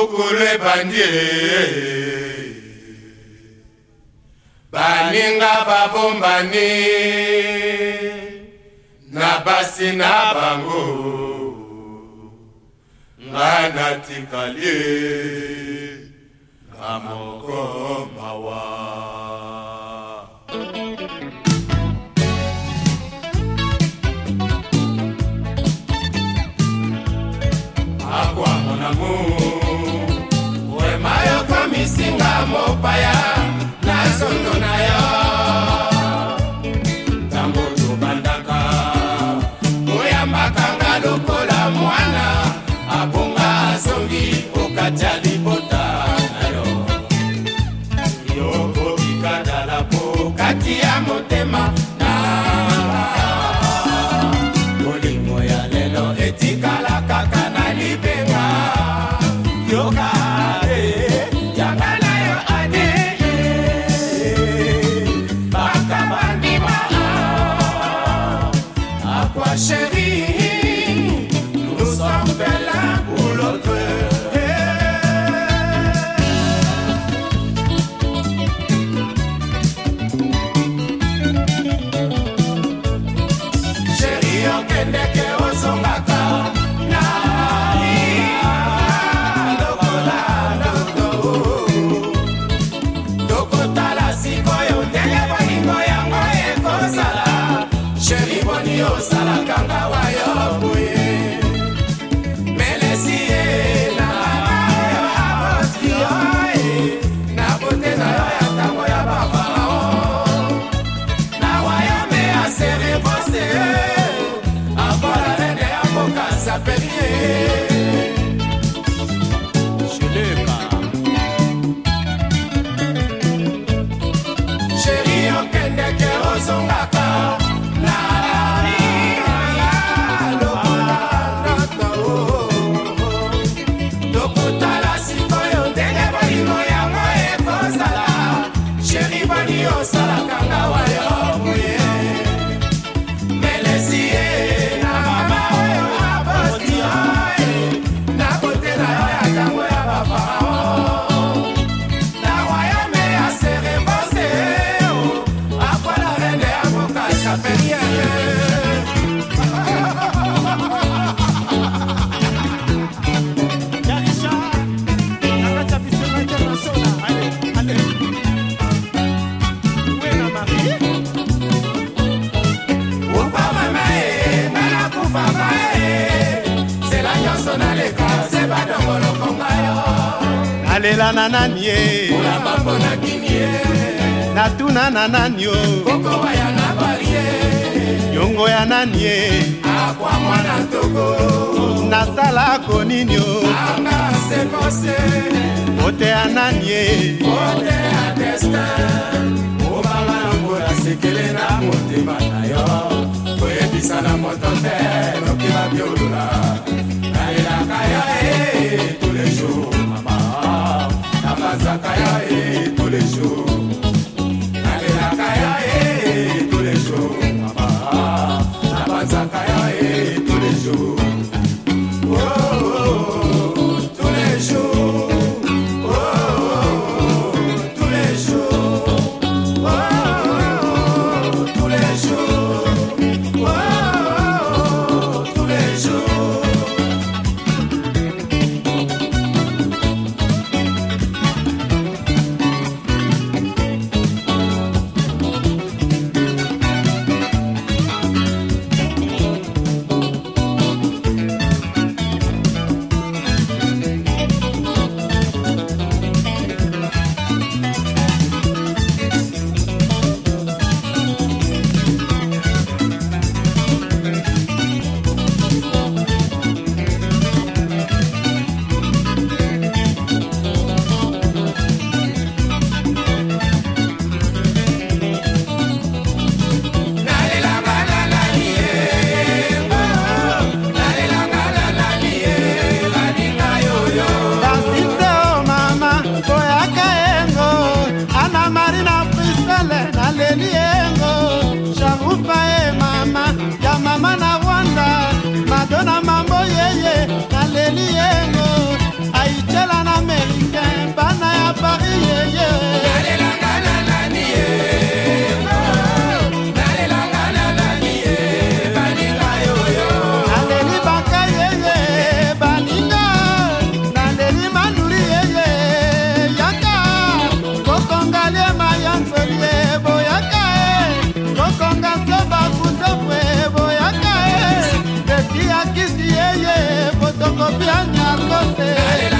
mokolo ebandi baninga babombani na basi na bango nga natikali nga moko mopaya na sondo nayo ntango tobandaka oyambakanga lokola mwana abunga asongi okatya libota nayo yo kobikadala po kati ya motema chérie. nalela na nani ye natuna na nani o yongo ya nani ye nasala konini o kote ya nani ye obala yango nasekele na motema na yo koyebisa na moto te noki babiolola meli yengo aitela na melinge bana ya pari yeye copiando, ¡Dale te